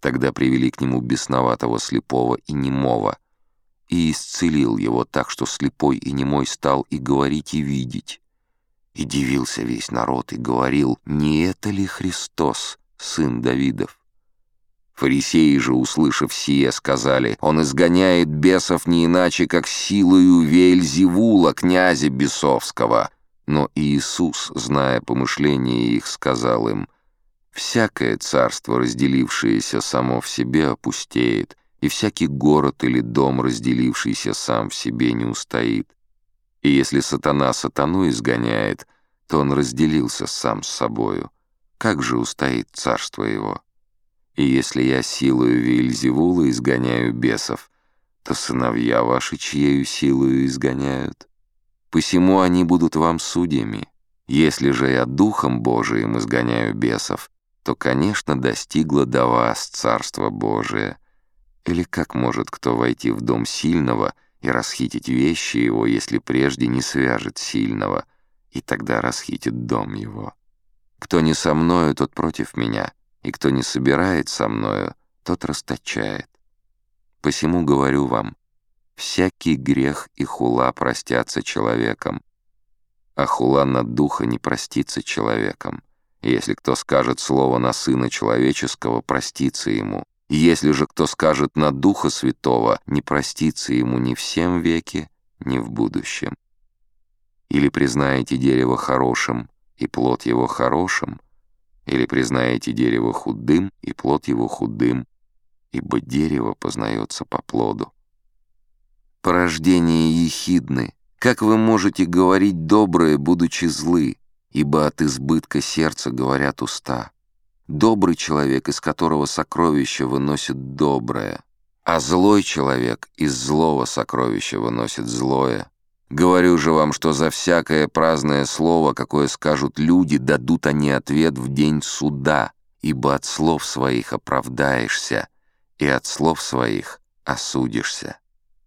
Тогда привели к нему бесноватого слепого и немого, и исцелил его так, что слепой и немой стал и говорить, и видеть. И дивился весь народ, и говорил, не это ли Христос, сын Давидов? Фарисеи же, услышав сие, сказали, он изгоняет бесов не иначе, как силою Вельзевула, князя бесовского. Но Иисус, зная помышления их, сказал им, «Всякое царство, разделившееся само в себе, опустеет, и всякий город или дом, разделившийся сам в себе, не устоит. И если сатана сатану изгоняет, то он разделился сам с собою. Как же устоит царство его? И если я силою Вильзевула изгоняю бесов, то сыновья ваши чьею силою изгоняют? Посему они будут вам судьями. Если же я Духом Божиим изгоняю бесов, то, конечно, достигло до вас Царство Божие. Или как может кто войти в дом сильного и расхитить вещи его, если прежде не свяжет сильного, и тогда расхитит дом его? Кто не со мною, тот против меня, и кто не собирает со мною, тот расточает. Посему говорю вам, всякий грех и хула простятся человеком, а хула на духа не простится человеком. Если кто скажет слово на Сына Человеческого, простится ему. Если же кто скажет на Духа Святого, не простится ему ни в всем веке, ни в будущем. Или признаете дерево хорошим, и плод его хорошим, или признаете дерево худым, и плод его худым, ибо дерево познается по плоду. Порождение ехидны. Как вы можете говорить доброе, будучи злы? Ибо от избытка сердца говорят уста. Добрый человек, из которого сокровище выносит доброе, а злой человек из злого сокровища выносит злое. Говорю же вам, что за всякое праздное слово, какое скажут люди, дадут они ответ в день суда, ибо от слов своих оправдаешься, и от слов своих осудишься.